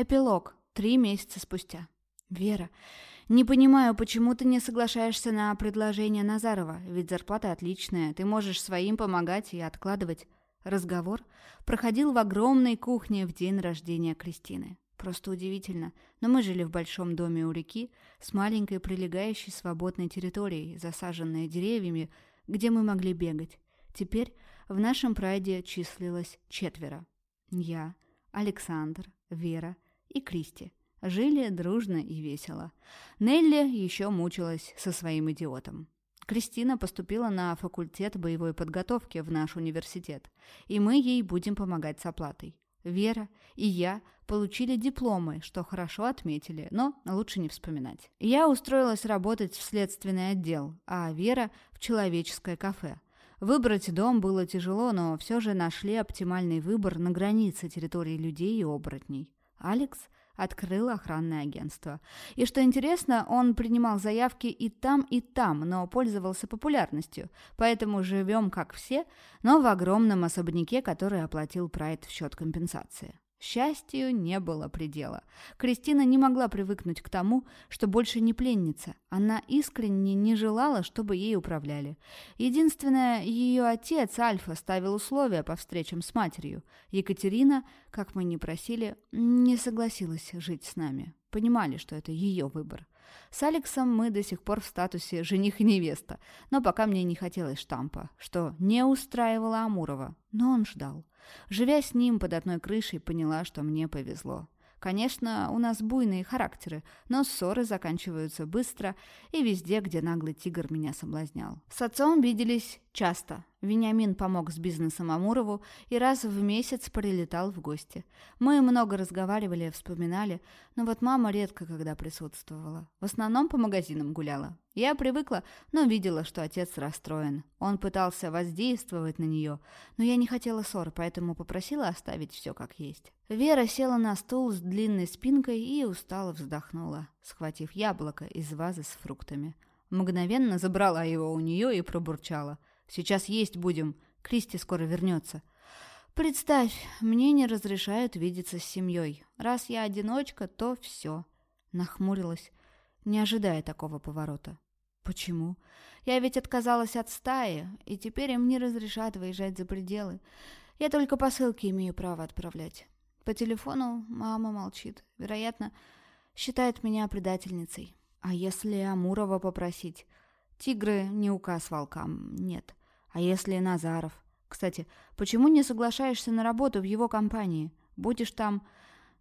Эпилог. Три месяца спустя. Вера, не понимаю, почему ты не соглашаешься на предложение Назарова, ведь зарплата отличная, ты можешь своим помогать и откладывать. Разговор проходил в огромной кухне в день рождения Кристины. Просто удивительно, но мы жили в большом доме у реки с маленькой прилегающей свободной территорией, засаженной деревьями, где мы могли бегать. Теперь в нашем прайде числилось четверо. Я, Александр, Вера и Кристи. Жили дружно и весело. Нелли еще мучилась со своим идиотом. Кристина поступила на факультет боевой подготовки в наш университет, и мы ей будем помогать с оплатой. Вера и я получили дипломы, что хорошо отметили, но лучше не вспоминать. Я устроилась работать в следственный отдел, а Вера – в человеческое кафе. Выбрать дом было тяжело, но все же нашли оптимальный выбор на границе территории людей и оборотней. Алекс открыл охранное агентство. И что интересно, он принимал заявки и там, и там, но пользовался популярностью. Поэтому живем как все, но в огромном особняке, который оплатил Прайд в счет компенсации. Счастью не было предела. Кристина не могла привыкнуть к тому, что больше не пленница. Она искренне не желала, чтобы ей управляли. Единственное, ее отец, Альфа, ставил условия по встречам с матерью. Екатерина, как мы не просили, не согласилась жить с нами. Понимали, что это ее выбор. С Алексом мы до сих пор в статусе жених и невеста, но пока мне не хотелось штампа, что не устраивало Амурова, но он ждал. Живя с ним под одной крышей, поняла, что мне повезло. Конечно, у нас буйные характеры, но ссоры заканчиваются быстро и везде, где наглый тигр меня соблазнял. С отцом виделись часто. Вениамин помог с бизнесом Амурову и раз в месяц прилетал в гости. Мы много разговаривали, вспоминали, но вот мама редко когда присутствовала. В основном по магазинам гуляла. Я привыкла, но видела, что отец расстроен. Он пытался воздействовать на нее, но я не хотела ссор, поэтому попросила оставить все как есть. Вера села на стул с длинной спинкой и устало вздохнула, схватив яблоко из вазы с фруктами. Мгновенно забрала его у нее и пробурчала. «Сейчас есть будем. Кристи скоро вернется». «Представь, мне не разрешают видеться с семьей. Раз я одиночка, то все». Нахмурилась, не ожидая такого поворота. Почему? Я ведь отказалась от стаи, и теперь им не разрешат выезжать за пределы. Я только посылки имею право отправлять. По телефону мама молчит. Вероятно, считает меня предательницей. А если Амурова попросить? Тигры не указ волкам, нет. А если Назаров? Кстати, почему не соглашаешься на работу в его компании? Будешь там...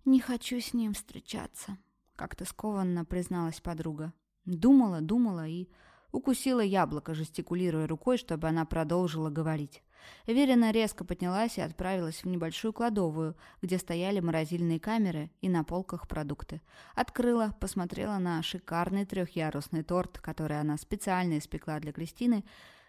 Не хочу с ним встречаться, как-то скованно призналась подруга. Думала, думала и укусила яблоко, жестикулируя рукой, чтобы она продолжила говорить. Верина резко поднялась и отправилась в небольшую кладовую, где стояли морозильные камеры и на полках продукты. Открыла, посмотрела на шикарный трехъярусный торт, который она специально испекла для Кристины,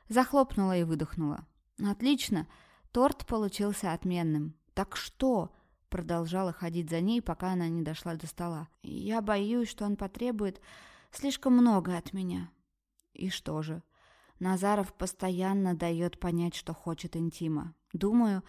захлопнула и выдохнула. «Отлично! Торт получился отменным. Так что?» Продолжала ходить за ней, пока она не дошла до стола. «Я боюсь, что он потребует Слишком много от меня. И что же? Назаров постоянно дает понять, что хочет интима. Думаю,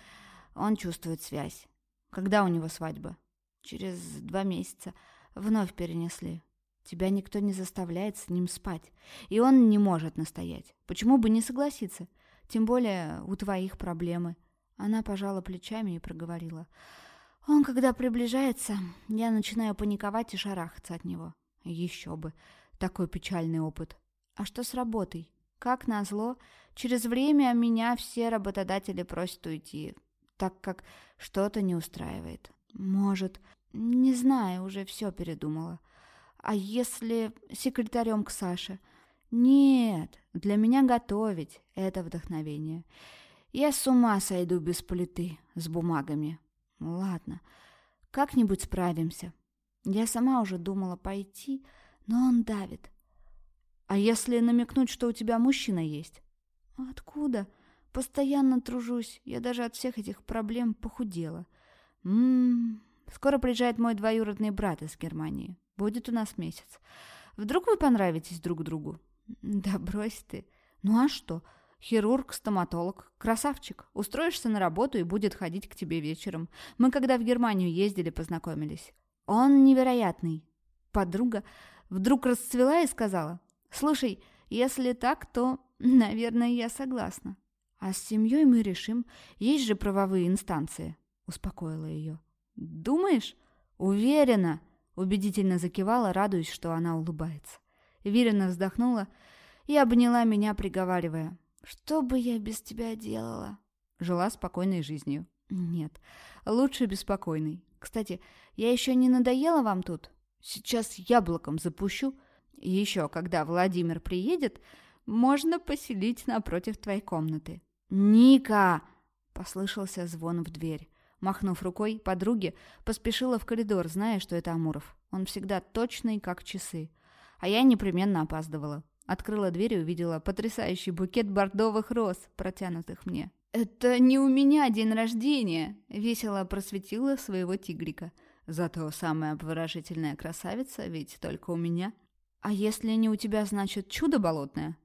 он чувствует связь. Когда у него свадьба? Через два месяца. Вновь перенесли. Тебя никто не заставляет с ним спать. И он не может настоять. Почему бы не согласиться? Тем более у твоих проблемы. Она пожала плечами и проговорила. Он, когда приближается, я начинаю паниковать и шарахаться от него. Еще бы. Такой печальный опыт. А что с работой? Как назло, через время меня все работодатели просят уйти, так как что-то не устраивает. Может, не знаю, уже все передумала. А если секретарем к Саше? Нет, для меня готовить — это вдохновение. Я с ума сойду без плиты, с бумагами. Ладно, как-нибудь справимся. Я сама уже думала пойти, но он давит. А если намекнуть, что у тебя мужчина есть? Откуда? Постоянно тружусь. Я даже от всех этих проблем похудела. Ммм, скоро приезжает мой двоюродный брат из Германии. Будет у нас месяц. Вдруг вы понравитесь друг другу? Да брось ты. Ну а что? Хирург, стоматолог, красавчик. Устроишься на работу и будет ходить к тебе вечером. Мы когда в Германию ездили, познакомились. Он невероятный. Подруга вдруг расцвела и сказала, «Слушай, если так, то, наверное, я согласна. А с семьей мы решим, есть же правовые инстанции», — успокоила ее. «Думаешь?» «Уверена!» — убедительно закивала, радуясь, что она улыбается. Вирина вздохнула и обняла меня, приговаривая. «Что бы я без тебя делала?» Жила спокойной жизнью. «Нет, лучше беспокойной. Кстати, я еще не надоела вам тут? Сейчас яблоком запущу. И еще, когда Владимир приедет, можно поселить напротив твоей комнаты». «Ника!» — послышался звон в дверь. Махнув рукой, подруге поспешила в коридор, зная, что это Амуров. Он всегда точный, как часы. А я непременно опаздывала. Открыла дверь и увидела потрясающий букет бордовых роз, протянутых мне. «Это не у меня день рождения!» — весело просветила своего тигрика. «Зато самая обворожительная красавица ведь только у меня». «А если не у тебя, значит, чудо болотное?»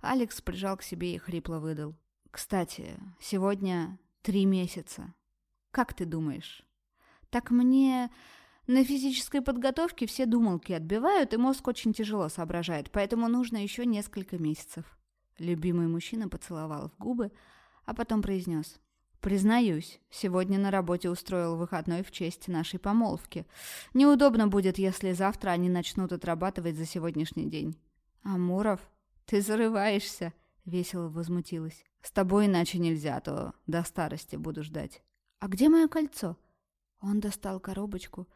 Алекс прижал к себе и хрипло выдал. «Кстати, сегодня три месяца. Как ты думаешь? Так мне на физической подготовке все думалки отбивают, и мозг очень тяжело соображает, поэтому нужно еще несколько месяцев. Любимый мужчина поцеловал в губы, а потом произнес. «Признаюсь, сегодня на работе устроил выходной в честь нашей помолвки. Неудобно будет, если завтра они начнут отрабатывать за сегодняшний день». «Амуров, ты зарываешься!» — весело возмутилась. «С тобой иначе нельзя, а то до старости буду ждать». «А где мое кольцо?» Он достал коробочку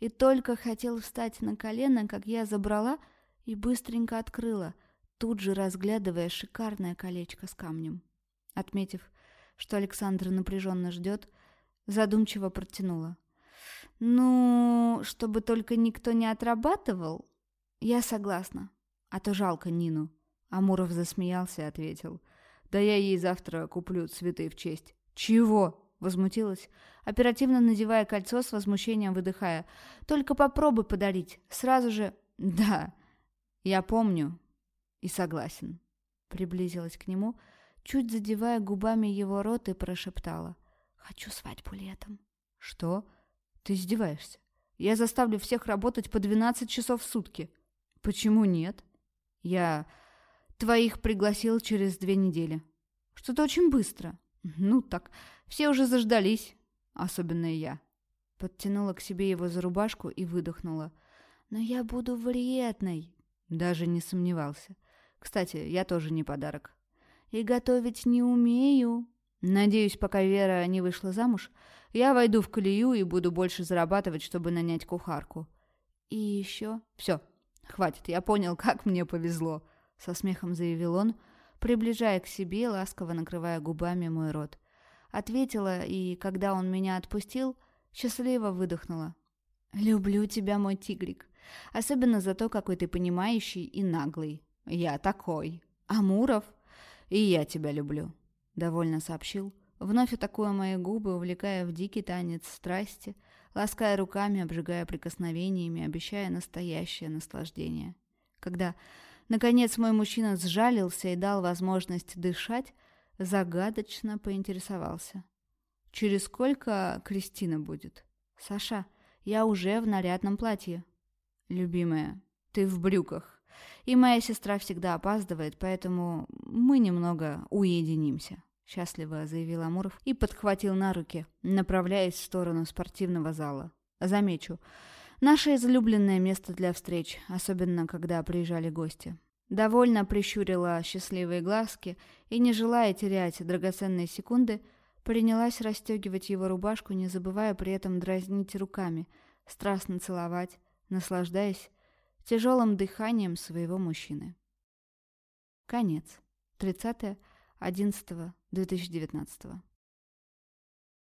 и только хотел встать на колено, как я забрала и быстренько открыла, тут же разглядывая шикарное колечко с камнем. Отметив, что Александр напряженно ждет, задумчиво протянула. «Ну, чтобы только никто не отрабатывал, я согласна, а то жалко Нину». Амуров засмеялся и ответил. «Да я ей завтра куплю цветы в честь». «Чего?» Возмутилась, оперативно надевая кольцо с возмущением выдыхая. «Только попробуй подарить. Сразу же...» «Да, я помню и согласен». Приблизилась к нему, чуть задевая губами его рот и прошептала. «Хочу свадьбу летом». «Что? Ты издеваешься? Я заставлю всех работать по 12 часов в сутки». «Почему нет?» «Я твоих пригласил через две недели». «Что-то очень быстро». «Ну так, все уже заждались, особенно я». Подтянула к себе его за рубашку и выдохнула. «Но я буду вредной». Даже не сомневался. Кстати, я тоже не подарок. «И готовить не умею». Надеюсь, пока Вера не вышла замуж, я войду в колею и буду больше зарабатывать, чтобы нанять кухарку. И еще... Все, хватит, я понял, как мне повезло, со смехом заявил он, приближая к себе, ласково накрывая губами мой рот. Ответила, и, когда он меня отпустил, счастливо выдохнула. «Люблю тебя, мой тигрик. Особенно за то, какой ты понимающий и наглый. Я такой. Амуров. И я тебя люблю», — довольно сообщил, вновь атакуя мои губы, увлекая в дикий танец страсти, лаская руками, обжигая прикосновениями, обещая настоящее наслаждение. Когда Наконец мой мужчина сжалился и дал возможность дышать, загадочно поинтересовался. «Через сколько Кристина будет?» «Саша, я уже в нарядном платье». «Любимая, ты в брюках. И моя сестра всегда опаздывает, поэтому мы немного уединимся», — счастливо заявил Амуров и подхватил на руки, направляясь в сторону спортивного зала. «Замечу, Наше излюбленное место для встреч, особенно когда приезжали гости. Довольно прищурила счастливые глазки и, не желая терять драгоценные секунды, принялась расстегивать его рубашку, не забывая при этом дразнить руками, страстно целовать, наслаждаясь тяжелым дыханием своего мужчины. Конец. 30.11.2019